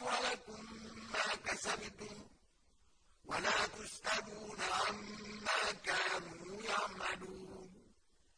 ولكم ما كسبتم